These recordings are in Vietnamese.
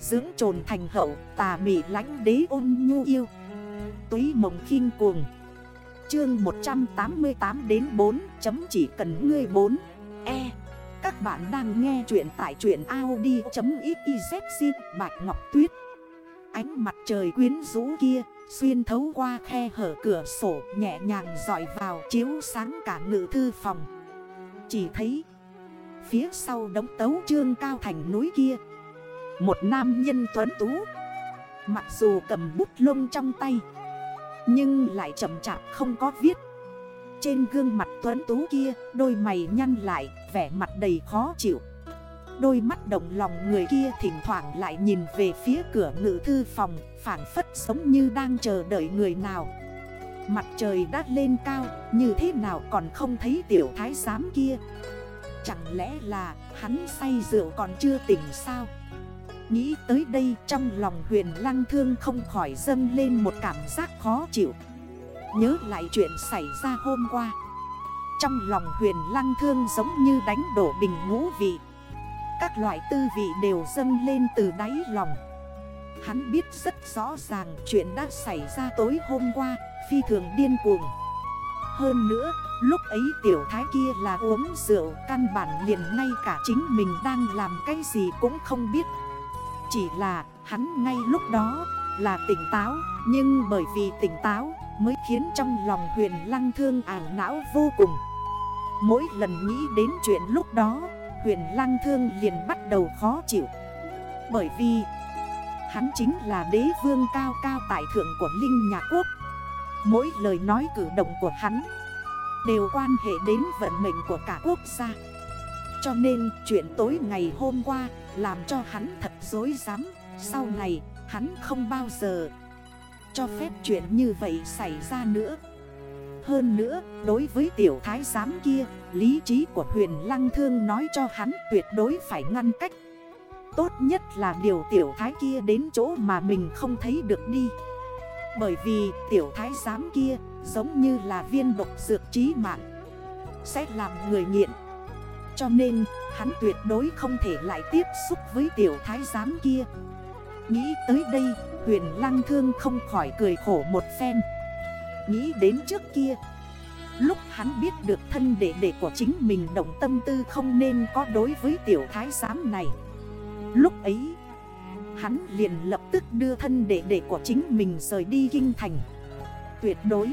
Dưỡng trồn thành hậu, tà mị lánh đế ôn nhu yêu. Túy mộng khinh cuồng. Chương 188 đến 4 chấm chỉ cần ngươi 4 E. Các bạn đang nghe chuyện tại chuyện Audi.xyz Bạch Ngọc Tuyết. Ánh mặt trời quyến rũ kia, Xuyên thấu qua khe hở cửa sổ, Nhẹ nhàng dọi vào, chiếu sáng cả ngự thư phòng. Chỉ thấy, Phía sau đống tấu trương cao thành núi kia một nam nhân tuấn tú. Mặc dù cầm bút lông trong tay, Nhưng lại chậm chạp không có viết. Trên gương mặt tuấn tú kia, Đôi mày nhăn lại, Vẻ mặt đầy khó chịu. Đôi mắt động lòng người kia thỉnh thoảng lại nhìn về phía cửa ngự thư phòng Phản phất giống như đang chờ đợi người nào. Mặt trời đã lên cao, Như thế nào còn không thấy tiểu thái giám kia? Chẳng lẽ là hắn say rượu còn chưa tỉnh sao? Nghĩ tới đây trong lòng huyền lăng thương không khỏi dâng lên một cảm giác khó chịu. Nhớ lại chuyện xảy ra hôm qua. Trong lòng huyền lăng thương giống như đánh đổ bình ngũ vị. Các loại tư vị đều dâng lên từ đáy lòng. Hắn biết rất rõ ràng chuyện đã xảy ra tối hôm qua, Phi thường điên cuồng. Hơn nữa, Lúc ấy tiểu thái kia là uống rượu, Căn bản liền ngay cả chính mình đang làm cái gì cũng không biết. Chỉ là hắn ngay lúc đó là tỉnh táo, Nhưng bởi vì tỉnh táo mới khiến trong lòng huyền lăng thương ảo não vô cùng. Mỗi lần nghĩ đến chuyện lúc đó, Huyền lăng thương liền bắt đầu khó chịu. Bởi vì Hắn chính là đế vương cao cao tại thượng của Linh Nhà Quốc. Mỗi lời nói cử động của hắn Đều quan hệ đến vận mệnh của cả quốc gia. Cho nên chuyện tối ngày hôm qua làm cho hắn thật dối dám. Sau này, hắn không bao giờ Cho phép chuyện như vậy xảy ra nữa. Hơn nữa, đối với tiểu thái giám kia, Lý trí của huyền lăng thương nói cho hắn tuyệt đối phải ngăn cách. Tốt nhất là điều tiểu thái kia đến chỗ mà mình không thấy được đi. Bởi vì tiểu thái giám kia Giống như là viên độc dược trí mạng, Sẽ làm người nghiện. Cho nên, hắn tuyệt đối không thể lại tiếp xúc với tiểu thái giám kia. Nghĩ tới đây, huyền lăng thương không khỏi cười khổ một phen. Nghĩ đến trước kia, Lúc hắn biết được thân đệ đệ của chính mình động tâm tư không nên có đối với tiểu thái giám này. Lúc ấy, Hắn liền lập tức đưa thân đệ đệ của chính mình rời đi kinh thành. Tuyệt đối,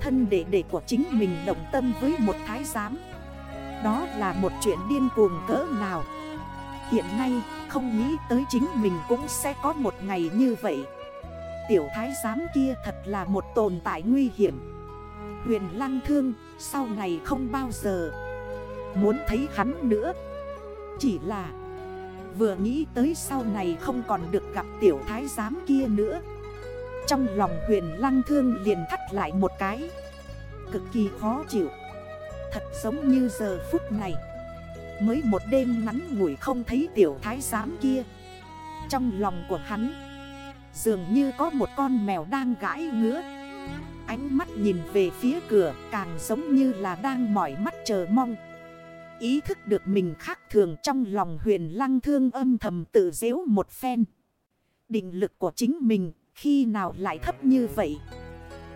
Thân đệ đệ của chính mình động tâm với một thái giám. Đó là một chuyện điên cuồng cỡ nào. Hiện nay, không nghĩ tới chính mình cũng sẽ có một ngày như vậy. Tiểu thái giám kia thật là một tồn tại nguy hiểm. Huyền lăng thương, sau này không bao giờ Muốn thấy hắn nữa. Chỉ là Vừa nghĩ tới sau này không còn được gặp tiểu thái giám kia nữa. Trong lòng huyền lăng thương liền thắt lại một cái. Cực kỳ khó chịu. Thật giống như giờ phút này Mới một đêm ngắn ngủi không thấy tiểu thái giám kia Trong lòng của hắn, Dường như có một con mèo đang gãi ngứa Ánh mắt nhìn về phía cửa càng giống như là đang mỏi mắt chờ mong Ý thức được mình khác thường trong lòng huyền lăng thương âm thầm tự dễu một phen. Định lực của chính mình khi nào lại thấp như vậy.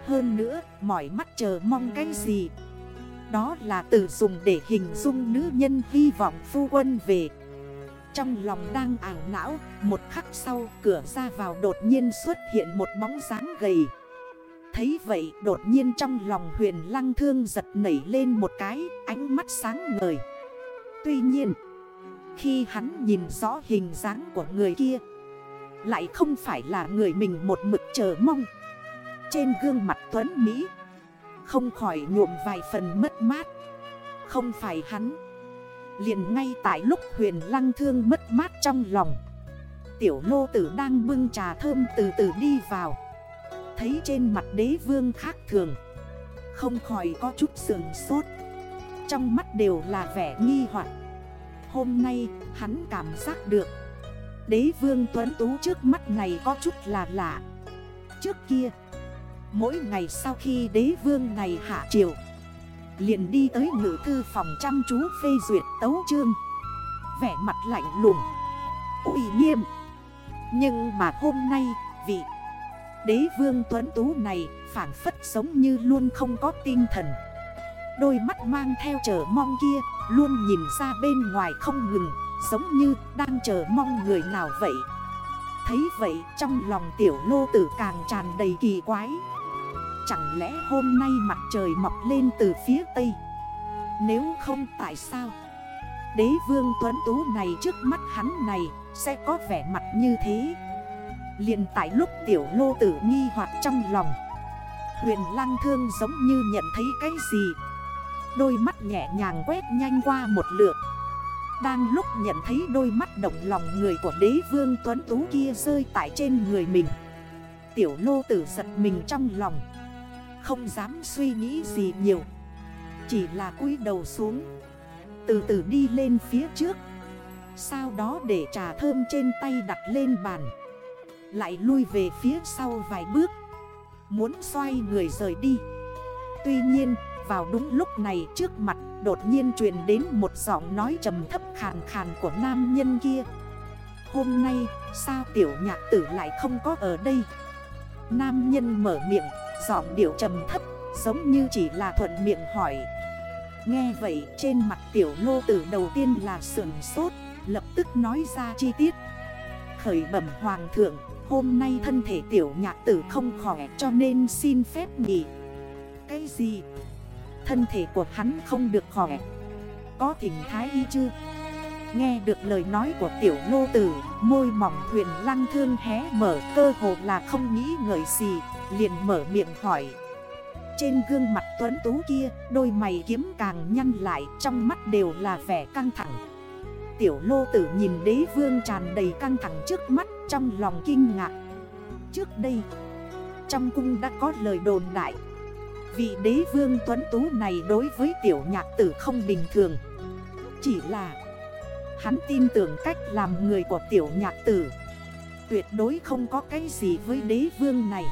Hơn nữa, mỏi mắt chờ mong cái gì. Đó là từ dùng để hình dung nữ nhân hy vọng phu quân về. Trong lòng đang ảo não, một khắc sau cửa ra vào đột nhiên xuất hiện một bóng dáng gầy. Thấy vậy đột nhiên trong lòng huyền lăng thương giật nảy lên một cái ánh mắt sáng ngời Tuy nhiên khi hắn nhìn rõ hình dáng của người kia Lại không phải là người mình một mực chờ mong Trên gương mặt Tuấn Mỹ không khỏi nhuộm vài phần mất mát. Không phải hắn. Liền ngay tại lúc huyền lăng thương mất mát trong lòng, Tiểu lô tử đang bưng trà thơm từ từ đi vào. Thấy trên mặt đế vương khác thường, Không khỏi có chút sườn sốt. Trong mắt đều là vẻ nghi hoặc. Hôm nay, hắn cảm giác được, Đế vương tuấn tú trước mắt này có chút là lạ. Trước kia Mỗi ngày sau khi đế vương này hạ triều, Liền đi tới ngữ thư phòng chăm chú phê duyệt tấu chương. Vẻ mặt lạnh lùng Ui nghiêm. Nhưng mà hôm nay, vị đế vương tuấn tú này phản phất sống như luôn không có tinh thần. Đôi mắt mang theo chờ mong kia, Luôn nhìn ra bên ngoài không ngừng, Giống như đang chờ mong người nào vậy. Thấy vậy trong lòng tiểu lô tử càng tràn đầy kỳ quái. Chẳng lẽ hôm nay mặt trời mọc lên từ phía tây? Nếu không tại sao? Đế vương tuấn tú này trước mắt hắn này Sẽ có vẻ mặt như thế. Liền tại lúc tiểu lô tử nghi hoặc trong lòng, Huyền lăng thương giống như nhận thấy cái gì? Đôi mắt nhẹ nhàng quét nhanh qua một lượt. Đang lúc nhận thấy đôi mắt động lòng người của đế vương tuấn tú kia rơi tại trên người mình. Tiểu lô tử giật mình trong lòng. Không dám suy nghĩ gì nhiều. Chỉ là cúi đầu xuống. Từ từ đi lên phía trước. Sau đó để trà thơm trên tay đặt lên bàn. Lại lui về phía sau vài bước. Muốn xoay người rời đi. Tuy nhiên, vào đúng lúc này trước mặt đột nhiên truyền đến một giọng nói trầm thấp khàn khàn của nam nhân kia. Hôm nay, sao tiểu nhạc tử lại không có ở đây? Nam nhân mở miệng, giọng điệu trầm thấp, giống như chỉ là thuận miệng hỏi. Nghe vậy, trên mặt tiểu lô tử đầu tiên là sườn sốt, Lập tức nói ra chi tiết. Khởi bẩm hoàng thượng, Hôm nay thân thể tiểu nhạc tử không khỏe cho nên xin phép nghỉ. Cái gì? Thân thể của hắn không được khỏe. Có thỉnh thái y chưa? Nghe được lời nói của tiểu lô tử, Môi mỏng huyền lăng thương hé mở, Cơ hồ là không nghĩ ngợi gì, Liền mở miệng hỏi. Trên gương mặt tuấn tú kia, Đôi mày kiếm càng nhăn lại, Trong mắt đều là vẻ căng thẳng. Tiểu lô tử nhìn đế vương tràn đầy căng thẳng trước mắt, Trong lòng kinh ngạc. Trước đây, Trong cung đã có lời đồn đại Vị đế vương tuấn tú này đối với tiểu nhạc tử không bình thường. Chỉ là, Hắn tin tưởng cách làm người của tiểu nhạc tử. Tuyệt đối không có cái gì với đế vương này.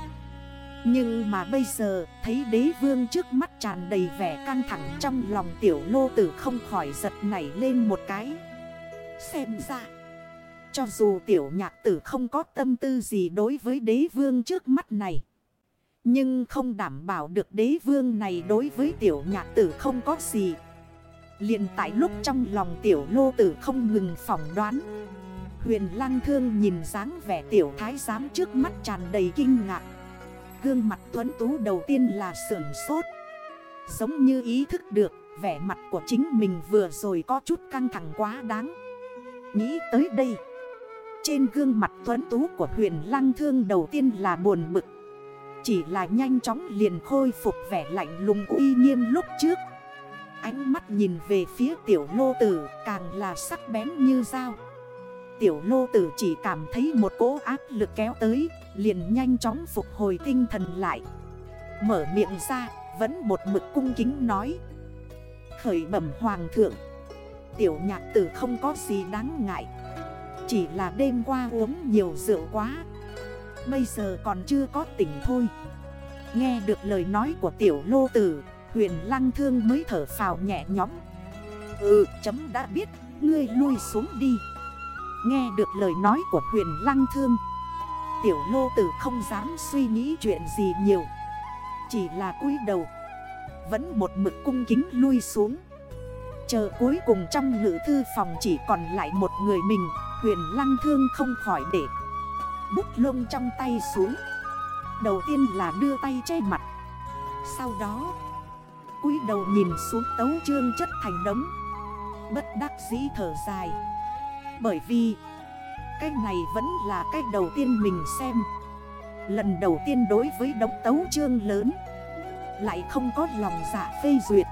Nhưng mà bây giờ, thấy đế vương trước mắt tràn đầy vẻ căng thẳng Trong lòng tiểu lô tử không khỏi giật nảy lên một cái. Xem ra, Cho dù tiểu nhạc tử không có tâm tư gì đối với đế vương trước mắt này nhưng không đảm bảo được đế vương này đối với tiểu nhạc tử không có gì. Liền tại lúc trong lòng tiểu lô tử không ngừng phỏng đoán. Huyền lăng thương nhìn dáng vẻ tiểu thái giám trước mắt tràn đầy kinh ngạc. Gương mặt tuấn tú đầu tiên là sưởng sốt. Giống như ý thức được vẻ mặt của chính mình vừa rồi có chút căng thẳng quá đáng. Nghĩ tới đây, Trên gương mặt tuấn tú của huyền lăng thương đầu tiên là buồn bực chỉ là nhanh chóng liền khôi phục vẻ lạnh lùng uy nghiêm lúc trước. Ánh mắt nhìn về phía tiểu lô tử càng là sắc bén như dao. Tiểu lô tử chỉ cảm thấy một cỗ áp lực kéo tới, Liền nhanh chóng phục hồi tinh thần lại. Mở miệng ra, vẫn một mực cung kính nói. Khởi bẩm hoàng thượng, Tiểu nhạc tử không có gì đáng ngại. Chỉ là đêm qua uống nhiều rượu quá Bây giờ còn chưa có tỉnh thôi. Nghe được lời nói của tiểu lô tử, Huyền lăng thương mới thở phào nhẹ nhõm. Ừ chấm đã biết, Ngươi lui xuống đi. Nghe được lời nói của huyền lăng thương, Tiểu lô tử không dám suy nghĩ chuyện gì nhiều. Chỉ là cúi đầu, Vẫn một mực cung kính lui xuống. Chờ cuối cùng trong ngữ thư phòng chỉ còn lại một người mình, Huyền lăng thương không khỏi để Bút lông trong tay xuống. Đầu tiên là đưa tay che mặt. Sau đó, cúi đầu nhìn xuống tấu trương chất thành đống. Bất đắc dĩ thở dài. Bởi vì, Cái này vẫn là cái đầu tiên mình xem. Lần đầu tiên đối với đống tấu trương lớn, Lại không có lòng dạ phê duyệt.